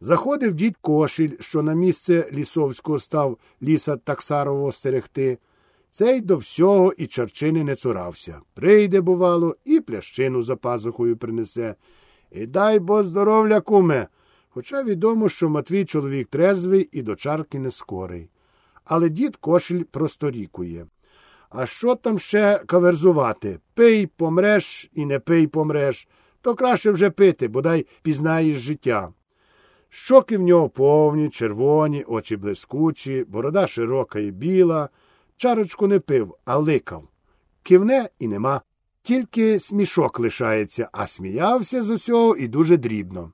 Заходив дід кошіль, що на місце лісовського став ліса таксарового стерегти. Цей до всього і чарчини не цурався. Прийде, бувало, і плящину за пазухою принесе. І дай бо здоров'я, куме. Хоча відомо, що Матвій чоловік трезвий і до чарки не скорий. Але дід кошель просторікує. А що там ще каверзувати? Пий, помреш і не пий помреш, то краще вже пити, бодай пізнаєш життя. Щоки в нього повні, червоні, очі блискучі, борода широка і біла. Чарочку не пив, а ликав. Кивне і нема. Тільки смішок лишається, а сміявся з усього і дуже дрібно.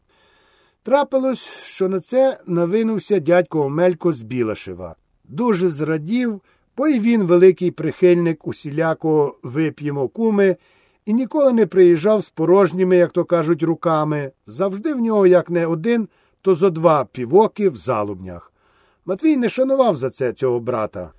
Трапилось, що на це навинувся дядько Омелько з Білашева. Дуже зрадів, бо й він великий прихильник усілякого вип'ємо куми, і ніколи не приїжджав з порожніми, як то кажуть, руками. Завжди в нього, як не один, то зо два півоки в залубнях. Матвій не шанував за це цього брата.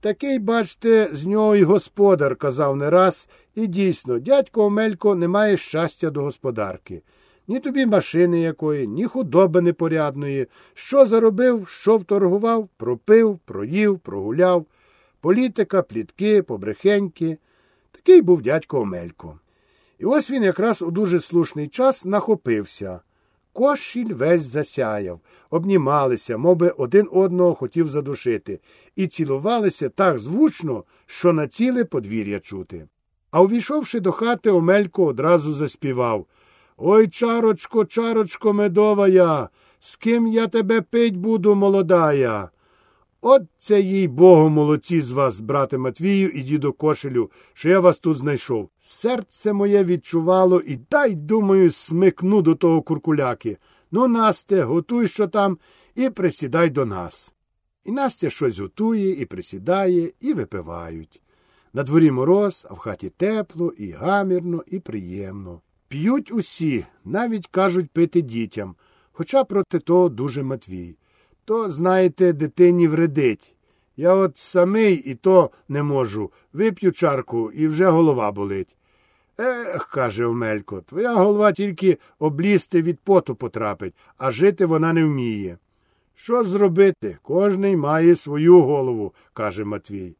Такий, бачте, з нього й господар, казав не раз, і дійсно, дядько Омелько не має щастя до господарки. Ні тобі машини якої, ні худоби непорядної. Що заробив, що вторгував, пропив, проїв, прогуляв. Політика, плітки, побрехеньки. Такий був дядько Омелько. І ось він якраз у дуже слушний час нахопився. Кошіль весь засяяв, обнімалися, мов би один одного хотів задушити, і цілувалися так звучно, що на ціле подвір'я чути. А увійшовши до хати, Омелько одразу заспівав Ой, чарочко, чарочко медовая, з ким я тебе пить буду, молодая. От це їй богу молодці з вас, брате Матвію і діду кошелю, що я вас тут знайшов. Серце моє відчувало і дай, думаю, смикну до того куркуляки. Ну, Насте, готуй що там, і присідай до нас. І Настя щось готує, і присідає, і випивають. На дворі мороз, а в хаті тепло, і гамірно, і приємно. П'ють усі, навіть кажуть пити дітям, хоча проти того дуже Матвій то, знаєте, дитині вредить. Я от самий і то не можу. Вип'ю чарку і вже голова болить. Ех, каже Омелько, твоя голова тільки облізти від поту потрапить, а жити вона не вміє. Що зробити? Кожний має свою голову, каже Матвій.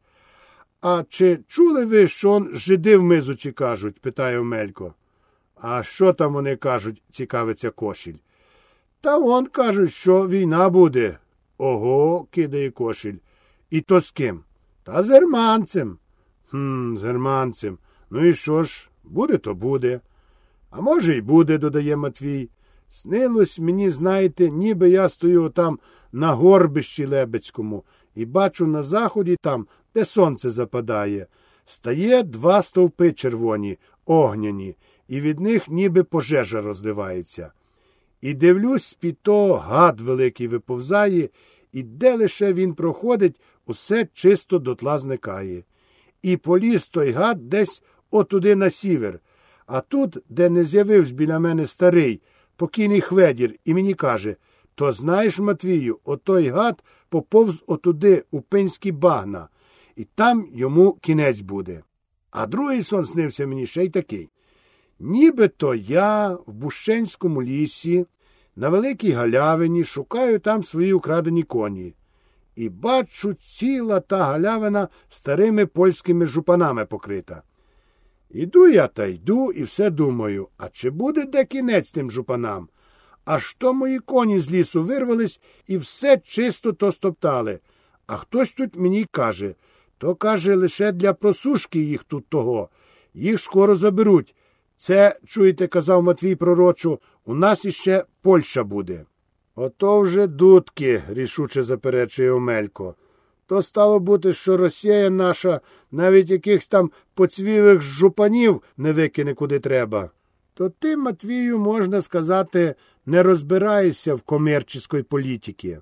А чи чули ви, що он жиди в мизучі кажуть? питає Омелько. А що там вони кажуть, цікавиться кошіль. Та вон кажуть, що війна буде. Ого, кидає кошель. І то з ким? Та з германцем. Хм, з германцем. Ну і що ж, буде, то буде. А може, й буде, додає Матвій. Снилось мені, знаєте, ніби я стою там на горбищі Лебецькому і бачу на заході там, де сонце западає. Стає два стовпи червоні, огняні, і від них ніби пожежа розливається. І дивлюсь, під того гад великий виповзає, і де лише він проходить, усе чисто дотла зникає. І поліз той гад десь отуди на сівер. А тут, де не з'явився біля мене старий, покійний хведір, і мені каже то знаєш, Матвію, отой гад поповз отуди, у пинські багна, і там йому кінець буде. А другий сон снився мені ще й такий. Нібито я в Бущенському лісі на великій галявині шукаю там свої украдені коні. І бачу, ціла та галявина старими польськими жупанами покрита. Іду я та йду і все думаю, а чи буде де кінець тим жупанам? Аж то мої коні з лісу вирвались і все чисто то стоптали. А хтось тут мені каже то, каже, лише для просушки їх тут того. Їх скоро заберуть. Це, чуєте, казав Матвій пророчу, у нас іще Польща буде. Ото вже дудки, рішуче заперечує Омелько. То стало бути, що Росія наша навіть якихось там поцвілих жупанів не викине куди треба. То ти, Матвію, можна сказати, не розбираєшся в комерческой політиці.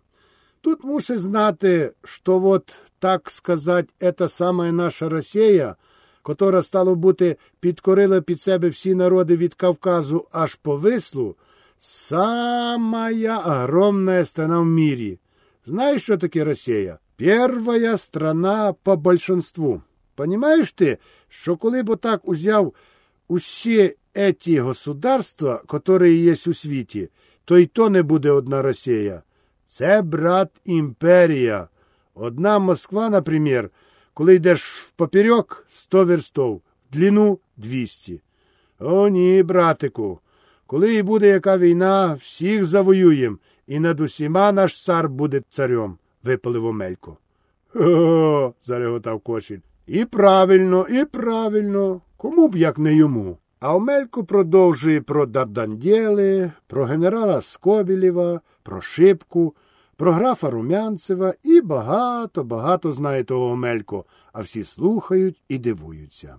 Тут мусиш знати, що вот, так сказать, ета самая наша Росія – котра, стало бути, підкорила під себе всі народи від Кавказу аж по вислу, самая огромная страна в мире. Знаешь, что таке Росія? Первая страна по большинству. Понимаешь ти, що коли б так узяв усі еті государства, які є у світі, то й то не буде одна Росія. Це, брат, імперія. Одна Москва, наприклад, коли йдеш в поперек, сто верстов, в длину двісті. О, ні, братику. Коли і буде яка війна, всіх завоюєм, і над усіма наш цар буде царем, випалив Омелько. О, зареготав Кошіль. І правильно, і правильно. Кому б як не йому. А Омелько продовжує про Дардандєли, про генерала Скобілєва, про Шипку, про графа Румянцева і багато, багато знає того Омелько, а всі слухають і дивуються.